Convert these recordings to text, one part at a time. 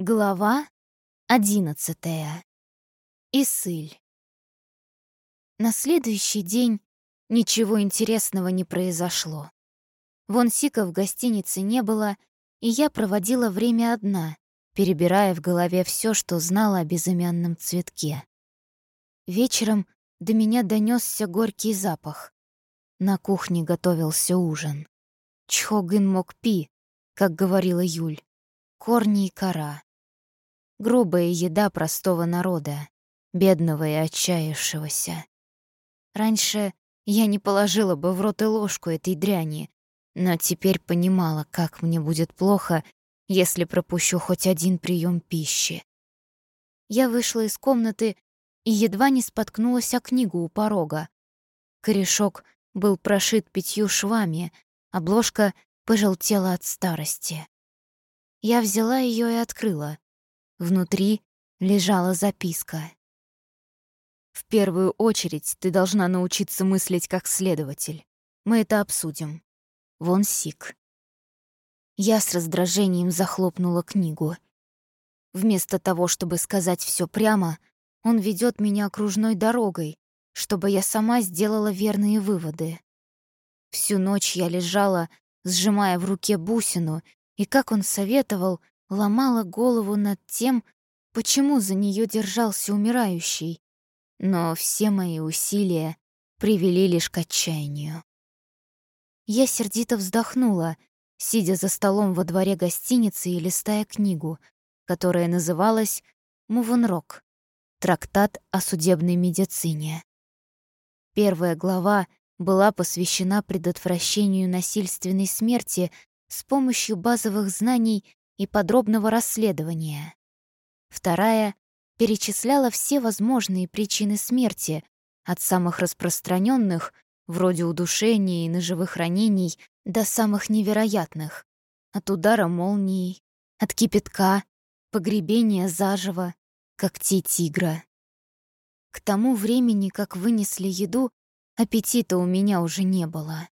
Глава одиннадцатая. Исыль. На следующий день ничего интересного не произошло. Вон Сика в гостинице не было, и я проводила время одна, перебирая в голове все, что знала о безымянном цветке. Вечером до меня донесся горький запах. На кухне готовился ужин. Чхогын мок пи, как говорила Юль, корни и кора. Грубая еда простого народа, бедного и отчаявшегося. Раньше я не положила бы в рот и ложку этой дряни, но теперь понимала, как мне будет плохо, если пропущу хоть один прием пищи. Я вышла из комнаты и едва не споткнулась о книгу у порога. Корешок был прошит пятью швами, обложка пожелтела от старости. Я взяла ее и открыла. Внутри лежала записка. «В первую очередь ты должна научиться мыслить как следователь. Мы это обсудим. Вон Сик». Я с раздражением захлопнула книгу. Вместо того, чтобы сказать все прямо, он ведет меня окружной дорогой, чтобы я сама сделала верные выводы. Всю ночь я лежала, сжимая в руке бусину, и, как он советовал, ломала голову над тем, почему за нее держался умирающий. Но все мои усилия привели лишь к отчаянию. Я сердито вздохнула, сидя за столом во дворе гостиницы и листая книгу, которая называлась «Мувенрок. Трактат о судебной медицине». Первая глава была посвящена предотвращению насильственной смерти с помощью базовых знаний и подробного расследования. Вторая перечисляла все возможные причины смерти, от самых распространенных, вроде удушения и ножевых ранений, до самых невероятных, от удара молнией, от кипятка, погребения заживо, когтей тигра. К тому времени, как вынесли еду, аппетита у меня уже не было.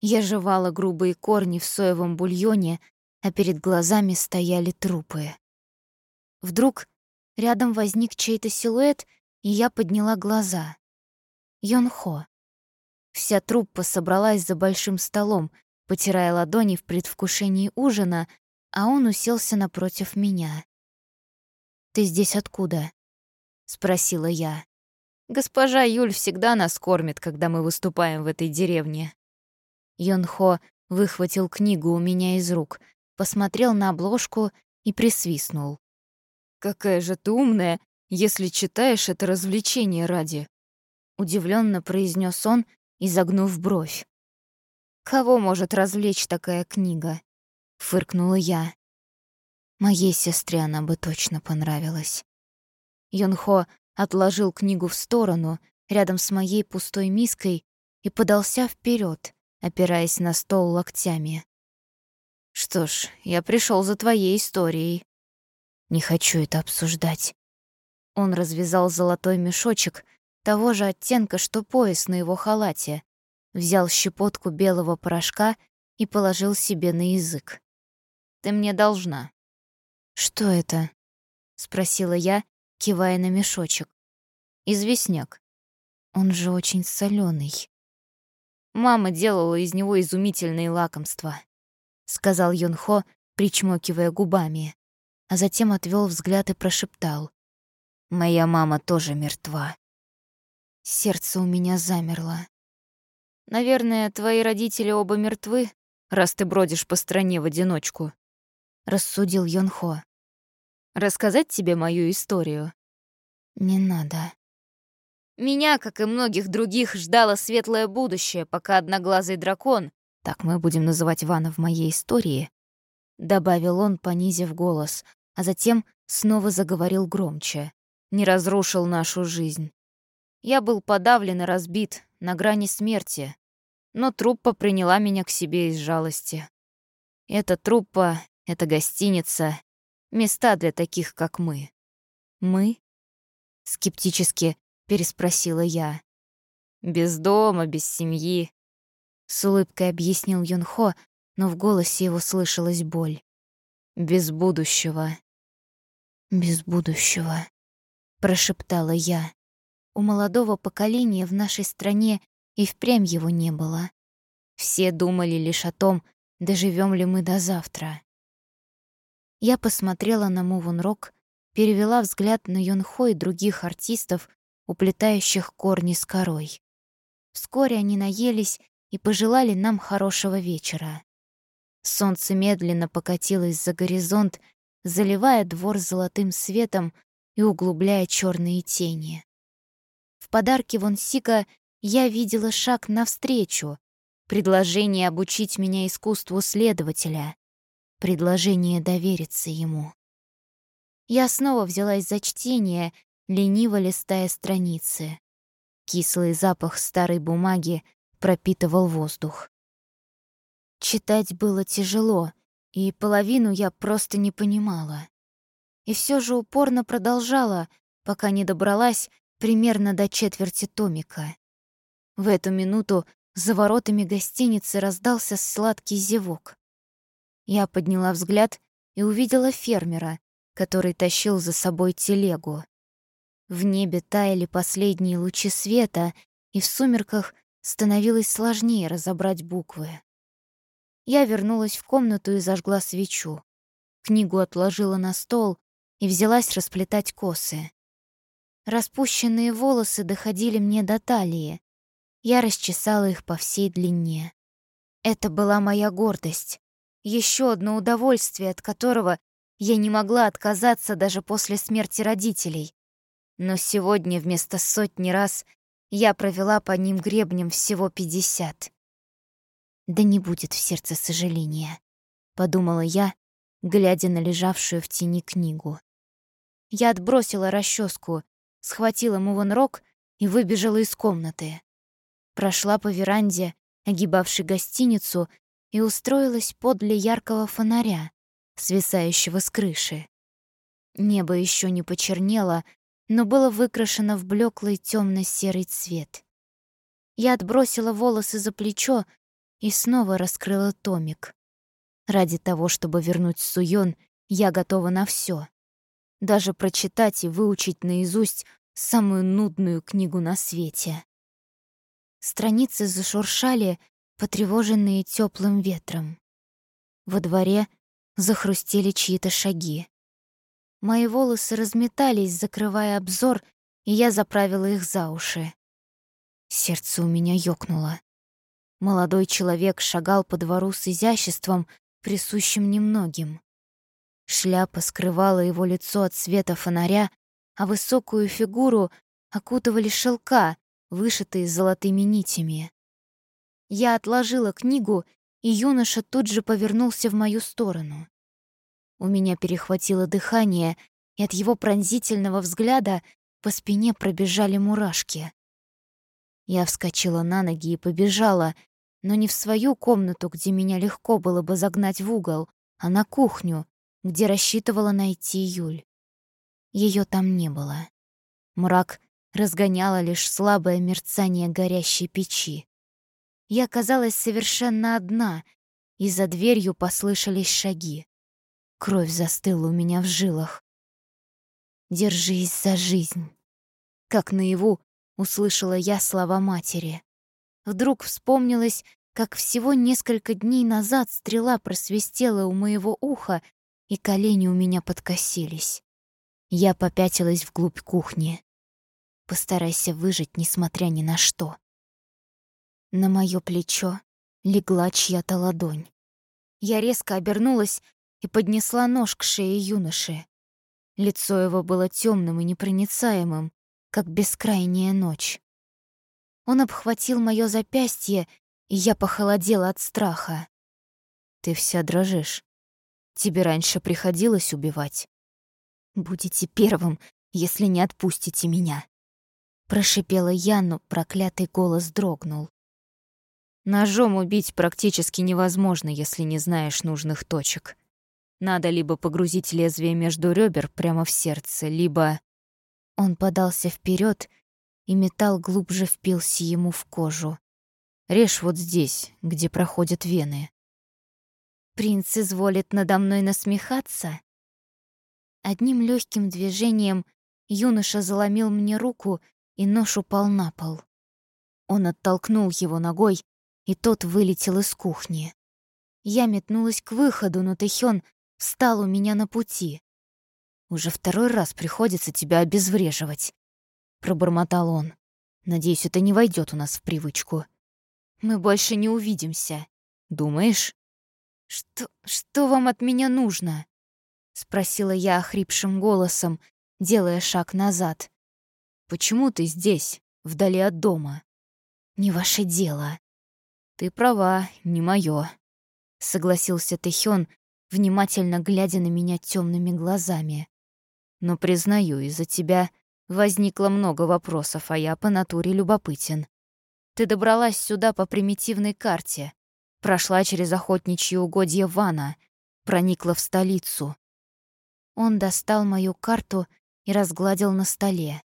Я жевала грубые корни в соевом бульоне а перед глазами стояли трупы. Вдруг рядом возник чей-то силуэт, и я подняла глаза. Йонхо. Вся труппа собралась за большим столом, потирая ладони в предвкушении ужина, а он уселся напротив меня. «Ты здесь откуда?» — спросила я. «Госпожа Юль всегда нас кормит, когда мы выступаем в этой деревне». Йонхо выхватил книгу у меня из рук — посмотрел на обложку и присвистнул. «Какая же ты умная, если читаешь это развлечение ради!» Удивленно произнес он, изогнув бровь. «Кого может развлечь такая книга?» — фыркнула я. Моей сестре она бы точно понравилась. Юнхо отложил книгу в сторону, рядом с моей пустой миской, и подался вперед, опираясь на стол локтями. Что ж, я пришел за твоей историей. Не хочу это обсуждать. Он развязал золотой мешочек того же оттенка, что пояс на его халате, взял щепотку белого порошка и положил себе на язык. Ты мне должна. Что это? спросила я, кивая на мешочек. Известняк. Он же очень соленый. Мама делала из него изумительные лакомства сказал Юнхо, причмокивая губами, а затем отвел взгляд и прошептал. «Моя мама тоже мертва». Сердце у меня замерло. «Наверное, твои родители оба мертвы, раз ты бродишь по стране в одиночку», — рассудил Йонхо. «Рассказать тебе мою историю?» «Не надо». Меня, как и многих других, ждало светлое будущее, пока одноглазый дракон, так мы будем называть Вана в моей истории, добавил он, понизив голос, а затем снова заговорил громче. Не разрушил нашу жизнь. Я был подавлен и разбит, на грани смерти, но труппа приняла меня к себе из жалости. Эта труппа, эта гостиница — места для таких, как мы. «Мы?» — скептически переспросила я. «Без дома, без семьи, с улыбкой объяснил Юнхо, но в голосе его слышалась боль. Без будущего. без будущего», — прошептала я. У молодого поколения в нашей стране и впрямь его не было. Все думали лишь о том, доживем ли мы до завтра. Я посмотрела на Мувун Рок, перевела взгляд на Юнхо и других артистов, уплетающих корни с корой. Вскоре они наелись и пожелали нам хорошего вечера. Солнце медленно покатилось за горизонт, заливая двор золотым светом и углубляя черные тени. В подарке Вонсика я видела шаг навстречу, предложение обучить меня искусству следователя, предложение довериться ему. Я снова взялась за чтение, лениво листая страницы. Кислый запах старой бумаги пропитывал воздух. Читать было тяжело, и половину я просто не понимала. И все же упорно продолжала, пока не добралась примерно до четверти томика. В эту минуту за воротами гостиницы раздался сладкий зевок. Я подняла взгляд и увидела фермера, который тащил за собой телегу. В небе таяли последние лучи света, и в сумерках становилось сложнее разобрать буквы. Я вернулась в комнату и зажгла свечу. Книгу отложила на стол и взялась расплетать косы. Распущенные волосы доходили мне до талии. Я расчесала их по всей длине. Это была моя гордость. Еще одно удовольствие, от которого я не могла отказаться даже после смерти родителей. Но сегодня вместо сотни раз я провела по ним гребнем всего пятьдесят. Да не будет в сердце сожаления, подумала я, глядя на лежавшую в тени книгу. Я отбросила расческу, схватила муванрок и выбежала из комнаты. Прошла по веранде, огибавшей гостиницу, и устроилась подле яркого фонаря, свисающего с крыши. Небо еще не почернело, но было выкрашено в блеклый темно серый цвет. Я отбросила волосы за плечо и снова раскрыла томик. Ради того, чтобы вернуть Суён, я готова на все. Даже прочитать и выучить наизусть самую нудную книгу на свете. Страницы зашуршали, потревоженные теплым ветром. Во дворе захрустели чьи-то шаги. Мои волосы разметались, закрывая обзор, и я заправила их за уши. Сердце у меня ёкнуло. Молодой человек шагал по двору с изяществом, присущим немногим. Шляпа скрывала его лицо от света фонаря, а высокую фигуру окутывали шелка, вышитые золотыми нитями. Я отложила книгу, и юноша тут же повернулся в мою сторону. У меня перехватило дыхание, и от его пронзительного взгляда по спине пробежали мурашки. Я вскочила на ноги и побежала, но не в свою комнату, где меня легко было бы загнать в угол, а на кухню, где рассчитывала найти Юль. Ее там не было. Мрак разгоняло лишь слабое мерцание горящей печи. Я оказалась совершенно одна, и за дверью послышались шаги. Кровь застыла у меня в жилах. «Держись за жизнь!» Как наяву услышала я слова матери. Вдруг вспомнилось, как всего несколько дней назад стрела просвистела у моего уха, и колени у меня подкосились. Я попятилась вглубь кухни. Постарайся выжить, несмотря ни на что. На моё плечо легла чья-то ладонь. Я резко обернулась и поднесла нож к шее юноши. Лицо его было тёмным и непроницаемым, как бескрайняя ночь. Он обхватил моё запястье, и я похолодела от страха. «Ты вся дрожишь. Тебе раньше приходилось убивать?» «Будете первым, если не отпустите меня», — прошипела я, но проклятый голос дрогнул. «Ножом убить практически невозможно, если не знаешь нужных точек. Надо либо погрузить лезвие между ребер прямо в сердце, либо...» Он подался вперед и металл глубже впился ему в кожу. Режь вот здесь, где проходят вены. Принц изволит надо мной насмехаться? Одним легким движением юноша заломил мне руку, и нож упал на пол. Он оттолкнул его ногой, и тот вылетел из кухни. Я метнулась к выходу, но Тэхён встал у меня на пути. «Уже второй раз приходится тебя обезвреживать», — пробормотал он. «Надеюсь, это не войдет у нас в привычку». «Мы больше не увидимся». «Думаешь?» «Что... что вам от меня нужно?» — спросила я охрипшим голосом, делая шаг назад. «Почему ты здесь, вдали от дома?» «Не ваше дело». «Ты права, не моё», — согласился Тэхён, внимательно глядя на меня темными глазами. «Но, признаю, из-за тебя возникло много вопросов, а я по натуре любопытен. Ты добралась сюда по примитивной карте, прошла через охотничьи угодья Вана, проникла в столицу. Он достал мою карту и разгладил на столе.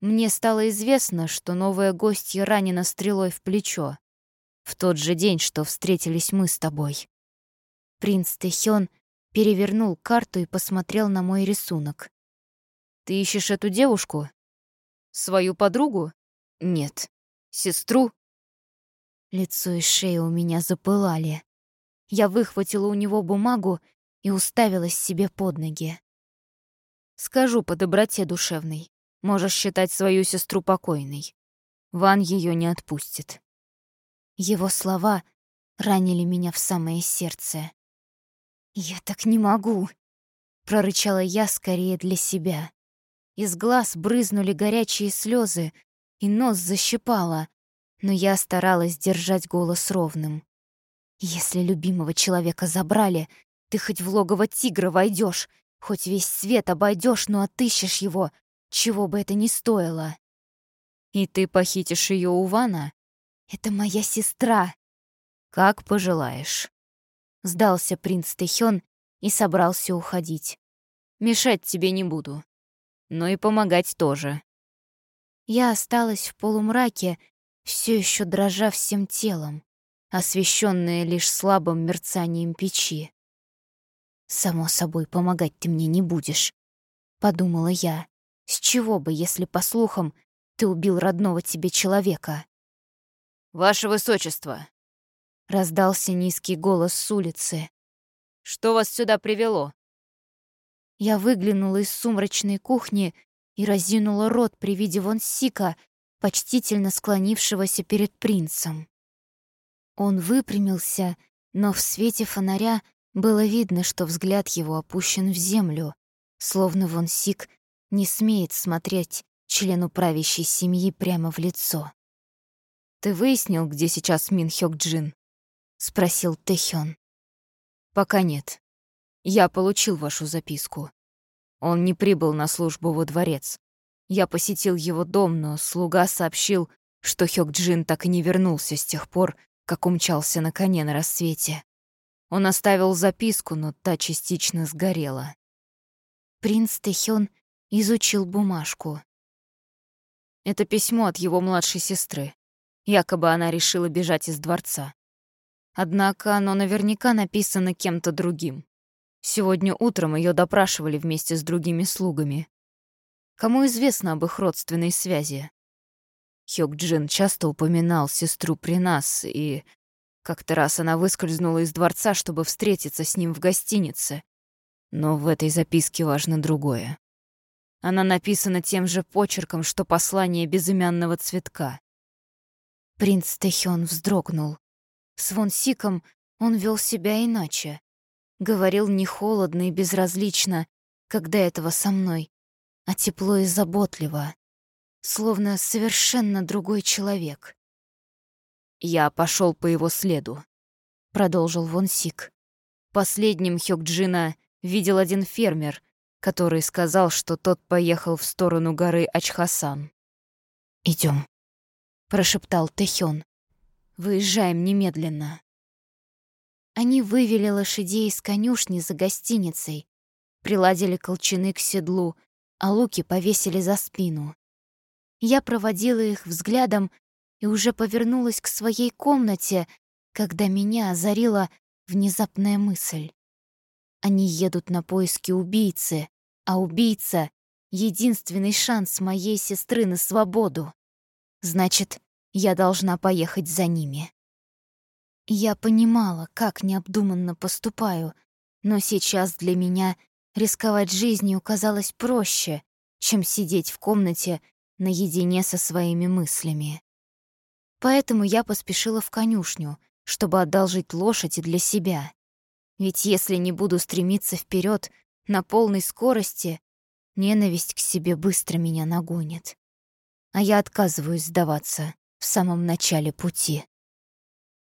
Мне стало известно, что новая гостья ранена стрелой в плечо. В тот же день, что встретились мы с тобой. Принц Тэхён перевернул карту и посмотрел на мой рисунок. «Ты ищешь эту девушку? Свою подругу? Нет. Сестру? Лицо и шея у меня запылали. Я выхватила у него бумагу и уставилась себе под ноги. «Скажу по доброте душевной. Можешь считать свою сестру покойной. Ван ее не отпустит». Его слова ранили меня в самое сердце. «Я так не могу!» — прорычала я скорее для себя. Из глаз брызнули горячие слезы, и нос защипало, но я старалась держать голос ровным. «Если любимого человека забрали, ты хоть в логово тигра войдешь, хоть весь свет обойдешь, но отыщешь его, чего бы это ни стоило». «И ты похитишь ее у Вана?» «Это моя сестра». «Как пожелаешь». Сдался принц Тэхён и собрался уходить. «Мешать тебе не буду, но и помогать тоже». Я осталась в полумраке, все еще дрожа всем телом, освещенная лишь слабым мерцанием печи. «Само собой, помогать ты мне не будешь», — подумала я. «С чего бы, если, по слухам, ты убил родного тебе человека?» «Ваше Высочество!» — раздался низкий голос с улицы. «Что вас сюда привело?» Я выглянула из сумрачной кухни и разинула рот при виде Вонсика, почтительно склонившегося перед принцем. Он выпрямился, но в свете фонаря было видно, что взгляд его опущен в землю, словно Вон Сик не смеет смотреть члену правящей семьи прямо в лицо. «Ты выяснил, где сейчас Мин Хёк Джин?» — спросил Тэхён. «Пока нет. Я получил вашу записку. Он не прибыл на службу во дворец. Я посетил его дом, но слуга сообщил, что Хёк Джин так и не вернулся с тех пор, как умчался на коне на рассвете. Он оставил записку, но та частично сгорела. Принц Тэхён изучил бумажку. Это письмо от его младшей сестры. Якобы она решила бежать из дворца. Однако оно наверняка написано кем-то другим. Сегодня утром ее допрашивали вместе с другими слугами. Кому известно об их родственной связи? Хёк Джин часто упоминал сестру при нас, и как-то раз она выскользнула из дворца, чтобы встретиться с ним в гостинице. Но в этой записке важно другое. Она написана тем же почерком, что послание безымянного цветка. Принц Тэхён вздрогнул. С Вонсиком он вел себя иначе. Говорил не холодно и безразлично, когда этого со мной, а тепло и заботливо, словно совершенно другой человек. «Я пошел по его следу», — продолжил Вон Сик. Последним Хёкджина видел один фермер, который сказал, что тот поехал в сторону горы Ачхасан. Идем, прошептал Тэхён. «Выезжаем немедленно». Они вывели лошадей из конюшни за гостиницей, приладили колчаны к седлу, а луки повесили за спину. Я проводила их взглядом и уже повернулась к своей комнате, когда меня озарила внезапная мысль. Они едут на поиски убийцы, а убийца — единственный шанс моей сестры на свободу. Значит, я должна поехать за ними. Я понимала, как необдуманно поступаю, но сейчас для меня рисковать жизнью казалось проще, чем сидеть в комнате наедине со своими мыслями. Поэтому я поспешила в конюшню, чтобы одолжить лошадь для себя. Ведь если не буду стремиться вперед на полной скорости, ненависть к себе быстро меня нагонит. А я отказываюсь сдаваться в самом начале пути.